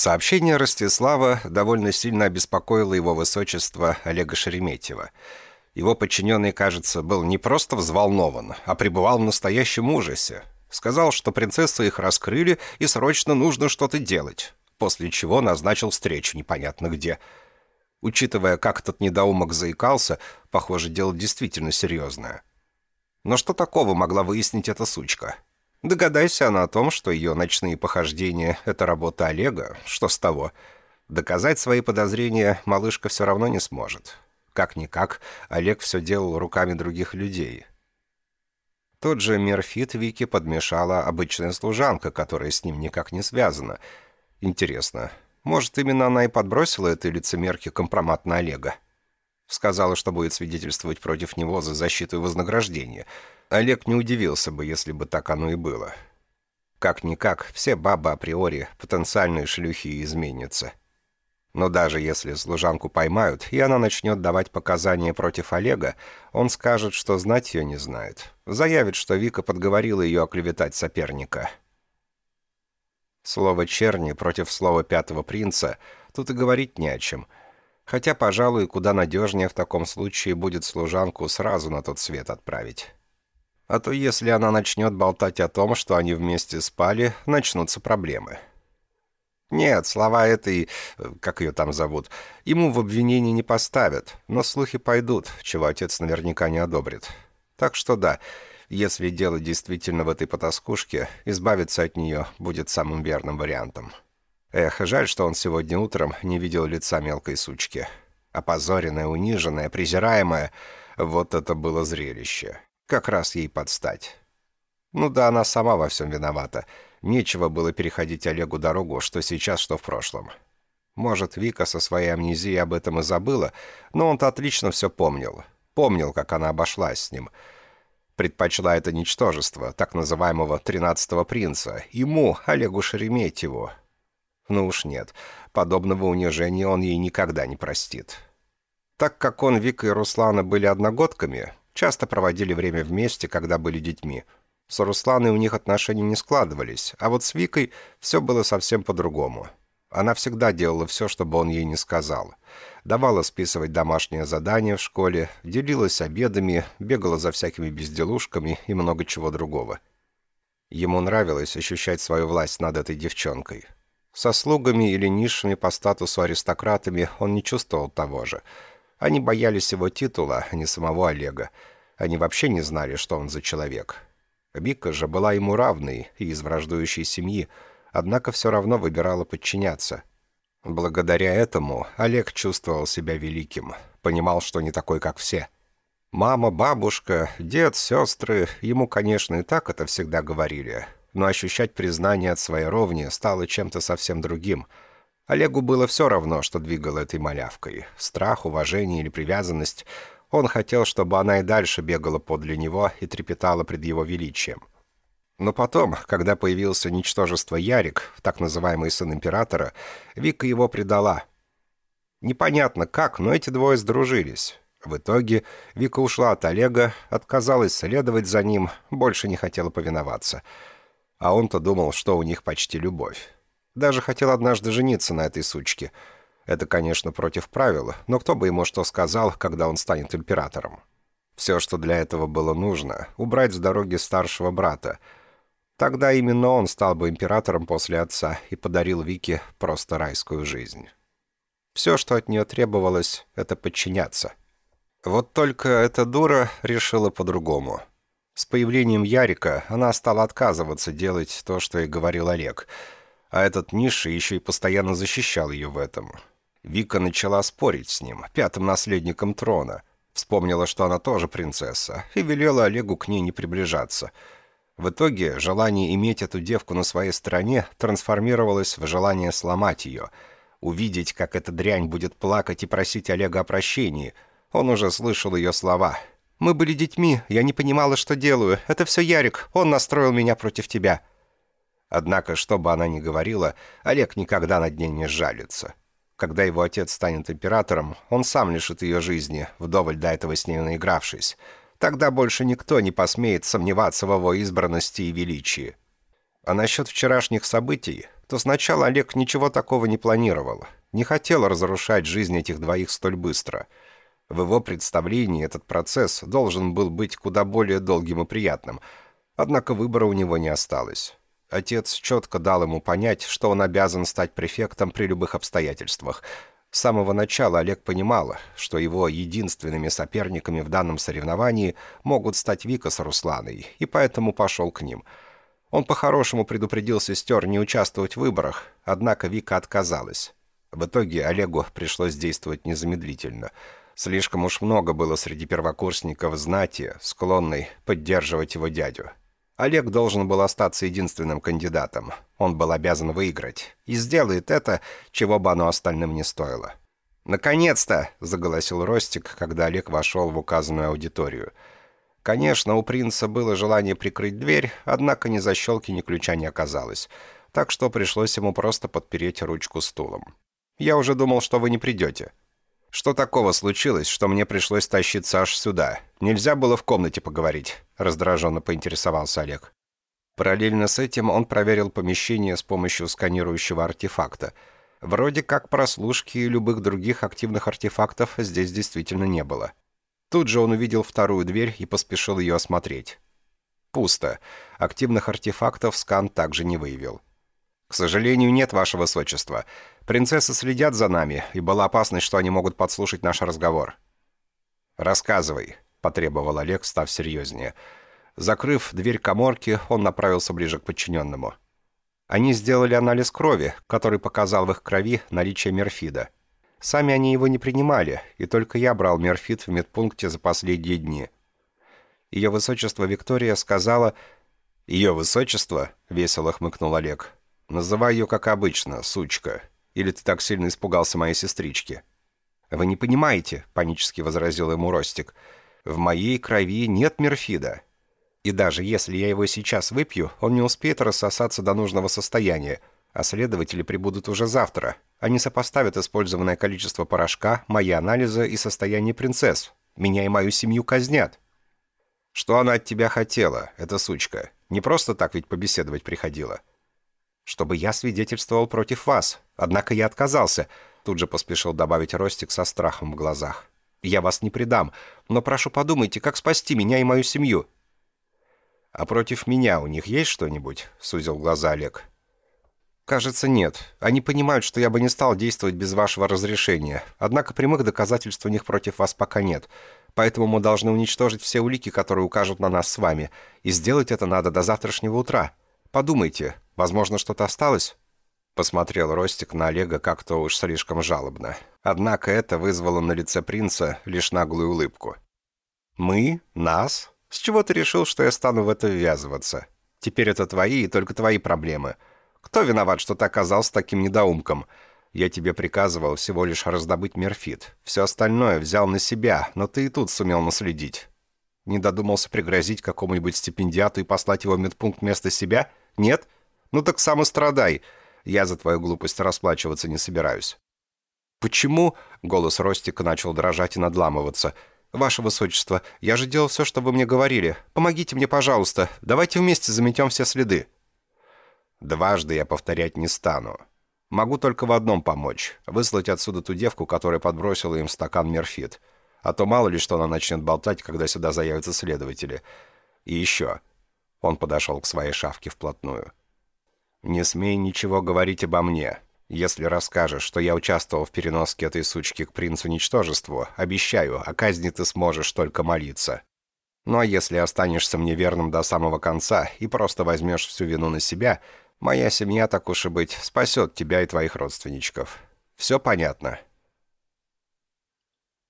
Сообщение Ростислава довольно сильно обеспокоило его высочество Олега Шереметьева. Его подчиненный, кажется, был не просто взволнован, а пребывал в настоящем ужасе. Сказал, что принцессы их раскрыли и срочно нужно что-то делать, после чего назначил встречу непонятно где. Учитывая, как этот недоумок заикался, похоже, дело действительно серьезное. Но что такого могла выяснить эта сучка? Догадайся она о том, что ее ночные похождения — это работа Олега, что с того? Доказать свои подозрения малышка все равно не сможет. Как-никак, Олег все делал руками других людей. Тот же мерфит Вики подмешала обычная служанка, которая с ним никак не связана. Интересно, может, именно она и подбросила этой лицемерке компромат на Олега? Сказала, что будет свидетельствовать против него за защиту и вознаграждение — Олег не удивился бы, если бы так оно и было. Как-никак, все бабы априори потенциальные шлюхи и изменятся. Но даже если служанку поймают, и она начнет давать показания против Олега, он скажет, что знать ее не знает. Заявит, что Вика подговорила ее оклеветать соперника. Слово «черни» против слова «пятого принца» тут и говорить не о чем. Хотя, пожалуй, куда надежнее в таком случае будет служанку сразу на тот свет отправить. А то если она начнет болтать о том, что они вместе спали, начнутся проблемы. Нет, слова этой, как ее там зовут, ему в обвинении не поставят, но слухи пойдут, чего отец наверняка не одобрит. Так что да, если дело действительно в этой потаскушке, избавиться от нее будет самым верным вариантом. Эх, жаль, что он сегодня утром не видел лица мелкой сучки. Опозоренная, униженная, презираемая — вот это было зрелище. Как раз ей подстать. Ну да, она сама во всем виновата. Нечего было переходить Олегу дорогу, что сейчас, что в прошлом. Может, Вика со своей амнезией об этом и забыла, но он-то отлично все помнил. Помнил, как она обошлась с ним. Предпочла это ничтожество, так называемого «тринадцатого принца», ему, Олегу Шереметьеву. Ну уж нет, подобного унижения он ей никогда не простит. Так как он, Вика и Руслана были одногодками, Часто проводили время вместе, когда были детьми. С Русланой у них отношения не складывались, а вот с Викой все было совсем по-другому. Она всегда делала все, чтобы он ей не сказал. Давала списывать домашнее задание в школе, делилась обедами, бегала за всякими безделушками и много чего другого. Ему нравилось ощущать свою власть над этой девчонкой. Со слугами или низшими по статусу аристократами он не чувствовал того же – они боялись его титула, а не самого Олега. Они вообще не знали, что он за человек. Вика же была ему равной и из враждующей семьи, однако все равно выбирала подчиняться. Благодаря этому Олег чувствовал себя великим, понимал, что не такой, как все. Мама, бабушка, дед, сестры, ему, конечно, и так это всегда говорили, но ощущать признание от своей ровни стало чем-то совсем другим — Олегу было все равно, что двигало этой малявкой. Страх, уважение или привязанность. Он хотел, чтобы она и дальше бегала подле него и трепетала пред его величием. Но потом, когда появился ничтожество Ярик, так называемый сын императора, Вика его предала. Непонятно как, но эти двое сдружились. В итоге Вика ушла от Олега, отказалась следовать за ним, больше не хотела повиноваться. А он-то думал, что у них почти любовь. Даже хотел однажды жениться на этой сучке. Это, конечно, против правил, но кто бы ему что сказал, когда он станет императором? Все, что для этого было нужно, убрать с дороги старшего брата. Тогда именно он стал бы императором после отца и подарил Вике просто райскую жизнь. Все, что от нее требовалось, это подчиняться. Вот только эта дура решила по-другому. С появлением Ярика она стала отказываться делать то, что и говорил Олег — а этот низший еще и постоянно защищал ее в этом. Вика начала спорить с ним, пятым наследником трона. Вспомнила, что она тоже принцесса, и велела Олегу к ней не приближаться. В итоге желание иметь эту девку на своей стороне трансформировалось в желание сломать ее. Увидеть, как эта дрянь будет плакать и просить Олега о прощении. Он уже слышал ее слова. «Мы были детьми, я не понимала, что делаю. Это все Ярик, он настроил меня против тебя». Однако, что бы она ни говорила, Олег никогда над ней не жалится. Когда его отец станет императором, он сам лишит ее жизни, вдоволь до этого с ней наигравшись. Тогда больше никто не посмеет сомневаться в его избранности и величии. А насчет вчерашних событий, то сначала Олег ничего такого не планировал. Не хотел разрушать жизнь этих двоих столь быстро. В его представлении этот процесс должен был быть куда более долгим и приятным. Однако выбора у него не осталось. Отец четко дал ему понять, что он обязан стать префектом при любых обстоятельствах. С самого начала Олег понимал, что его единственными соперниками в данном соревновании могут стать Вика с Русланой, и поэтому пошел к ним – он по-хорошему предупредил сестер не участвовать в выборах, однако Вика отказалась. В итоге Олегу пришлось действовать незамедлительно. Слишком уж много было среди первокурсников знати, склонной поддерживать его дядю. Олег должен был остаться единственным кандидатом. Он был обязан выиграть. И сделает это, чего бы оно остальным не стоило. «Наконец-то!» — заголосил Ростик, когда Олег вошел в указанную аудиторию — Конечно, у принца было желание прикрыть дверь, однако ни защелки, ни ключа не оказалось, так что пришлось ему просто подпереть ручку стулом. «Я уже думал, что вы не придете». «Что такого случилось, что мне пришлось тащиться аж сюда? Нельзя было в комнате поговорить?» — раздраженно поинтересовался Олег. Параллельно с этим он проверил помещение с помощью сканирующего артефакта. Вроде как прослушки и любых других активных артефактов здесь действительно не было. Тут же он увидел вторую дверь и поспешил ее осмотреть. Пусто. Активных артефактов скан также не выявил. «К сожалению, нет, ваше высочество. Принцессы следят за нами, и была опасность, что они могут подслушать наш разговор». «Рассказывай», — потребовал Олег, став серьезнее. Закрыв дверь коморки, он направился ближе к подчиненному. Они сделали анализ крови, который показал в их крови наличие мерфида. Сами они его не принимали, и только я брал мерфит в медпункте за последние дни. Ее высочество Виктория сказала... «Ее высочество?» — весело хмыкнул Олег. «Называй ее как обычно, сучка. Или ты так сильно испугался моей сестрички?» «Вы не понимаете», — панически возразил ему Ростик. «В моей крови нет мерфида. И даже если я его сейчас выпью, он не успеет рассосаться до нужного состояния, а следователи прибудут уже завтра, они сопоставят использованное количество порошка, мои анализы и состояние принцесс. Меня и мою семью казнят. Что она от тебя хотела, эта сучка? Не просто так ведь побеседовать приходила. Чтобы я свидетельствовал против вас. Однако я отказался. Тут же поспешил добавить Ростик со страхом в глазах. Я вас не предам, но прошу подумайте, как спасти меня и мою семью. А против меня у них есть что-нибудь? Сузил глаза Олег. «Кажется, нет. Они понимают, что я бы не стал действовать без вашего разрешения. Однако прямых доказательств у них против вас пока нет. Поэтому мы должны уничтожить все улики, которые укажут на нас с вами. И сделать это надо до завтрашнего утра. Подумайте, возможно, что-то осталось?» Посмотрел Ростик на Олега как-то уж слишком жалобно. Однако это вызвало на лице принца лишь наглую улыбку. «Мы? Нас? С чего ты решил, что я стану в это ввязываться? Теперь это твои и только твои проблемы». Кто виноват, что ты оказался таким недоумком? Я тебе приказывал всего лишь раздобыть мерфит. Все остальное взял на себя, но ты и тут сумел наследить. Не додумался пригрозить какому-нибудь стипендиату и послать его в медпункт вместо себя? Нет? Ну так сам и страдай. Я за твою глупость расплачиваться не собираюсь». «Почему?» — голос Ростика начал дрожать и надламываться. «Ваше Высочество, я же делал все, что вы мне говорили. Помогите мне, пожалуйста. Давайте вместе заметем все следы». Дважды я повторять не стану. Могу только в одном помочь — выслать отсюда ту девку, которая подбросила им стакан мерфит. А то мало ли что она начнет болтать, когда сюда заявятся следователи. И еще. Он подошел к своей шавке вплотную. «Не смей ничего говорить обо мне. Если расскажешь, что я участвовал в переноске этой сучки к принцу ничтожеству, обещаю, о казни ты сможешь только молиться. Ну а если останешься мне верным до самого конца и просто возьмешь всю вину на себя, Моя семья, так уж и быть, спасет тебя и твоих родственничков. Все понятно?»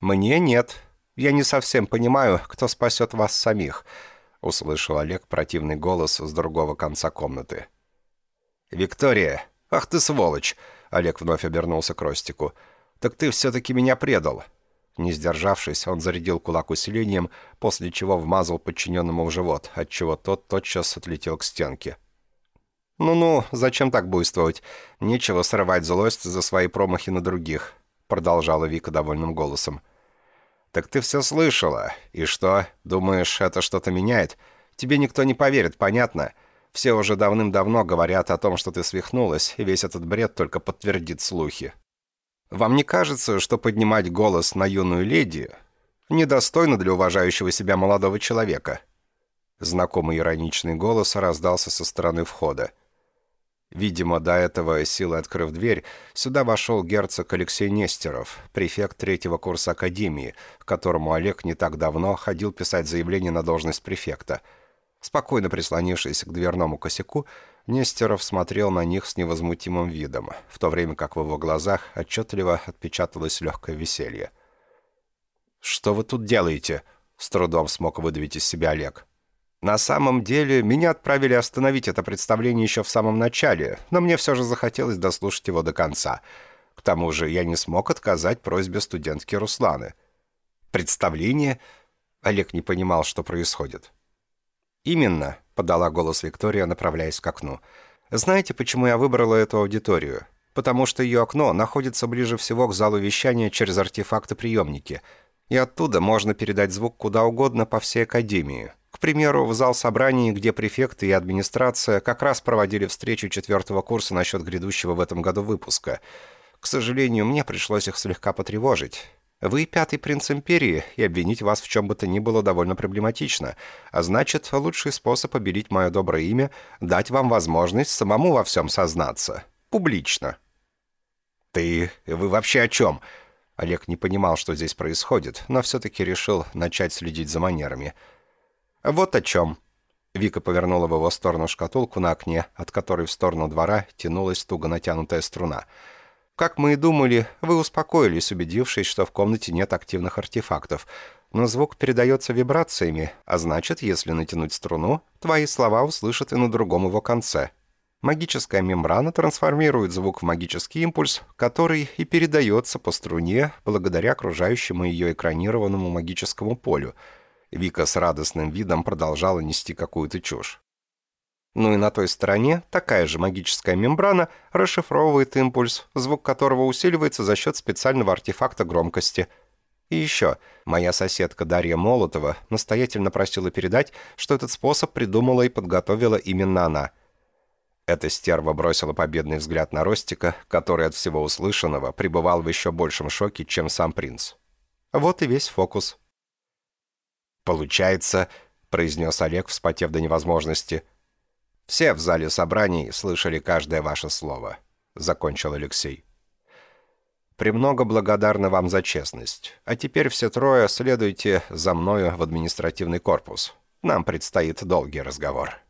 «Мне нет. Я не совсем понимаю, кто спасет вас самих», — услышал Олег противный голос с другого конца комнаты. «Виктория! Ах ты сволочь!» — Олег вновь обернулся к Ростику. «Так ты все-таки меня предал!» Не сдержавшись, он зарядил кулак усилением, после чего вмазал подчиненному в живот, отчего тот тотчас отлетел к стенке. «Ну-ну, зачем так буйствовать? Нечего срывать злость за свои промахи на других», — продолжала Вика довольным голосом. «Так ты все слышала. И что, думаешь, это что-то меняет? Тебе никто не поверит, понятно? Все уже давным-давно говорят о том, что ты свихнулась, и весь этот бред только подтвердит слухи. Вам не кажется, что поднимать голос на юную леди недостойно для уважающего себя молодого человека?» Знакомый ироничный голос раздался со стороны входа. Видимо, до этого, силой открыв дверь, сюда вошел герцог Алексей Нестеров, префект третьего курса Академии, к которому Олег не так давно ходил писать заявление на должность префекта. Спокойно прислонившись к дверному косяку, Нестеров смотрел на них с невозмутимым видом, в то время как в его глазах отчетливо отпечаталось легкое веселье. «Что вы тут делаете?» — с трудом смог выдавить из себя Олег. На самом деле, меня отправили остановить это представление еще в самом начале, но мне все же захотелось дослушать его до конца. К тому же я не смог отказать просьбе студентки Русланы. «Представление?» Олег не понимал, что происходит. «Именно», — подала голос Виктория, направляясь к окну. «Знаете, почему я выбрала эту аудиторию? Потому что ее окно находится ближе всего к залу вещания через артефакты-приемники, и оттуда можно передать звук куда угодно по всей Академии» примеру, в зал собраний, где префекты и администрация как раз проводили встречу четвертого курса насчет грядущего в этом году выпуска. К сожалению, мне пришлось их слегка потревожить. Вы пятый принц империи, и обвинить вас в чем бы то ни было довольно проблематично. А значит, лучший способ обелить мое доброе имя — дать вам возможность самому во всем сознаться. Публично. «Ты... вы вообще о чем?» Олег не понимал, что здесь происходит, но все-таки решил начать следить за манерами — «Вот о чем». Вика повернула в его сторону шкатулку на окне, от которой в сторону двора тянулась туго натянутая струна. «Как мы и думали, вы успокоились, убедившись, что в комнате нет активных артефактов. Но звук передается вибрациями, а значит, если натянуть струну, твои слова услышат и на другом его конце. Магическая мембрана трансформирует звук в магический импульс, который и передается по струне благодаря окружающему ее экранированному магическому полю — Вика с радостным видом продолжала нести какую-то чушь. Ну и на той стороне такая же магическая мембрана расшифровывает импульс, звук которого усиливается за счет специального артефакта громкости. И еще, моя соседка Дарья Молотова настоятельно просила передать, что этот способ придумала и подготовила именно она. Эта стерва бросила победный взгляд на Ростика, который от всего услышанного пребывал в еще большем шоке, чем сам принц. Вот и весь фокус. «Получается», — произнес Олег, вспотев до невозможности. «Все в зале собраний слышали каждое ваше слово», — закончил Алексей. «Премного благодарна вам за честность. А теперь все трое следуйте за мною в административный корпус. Нам предстоит долгий разговор».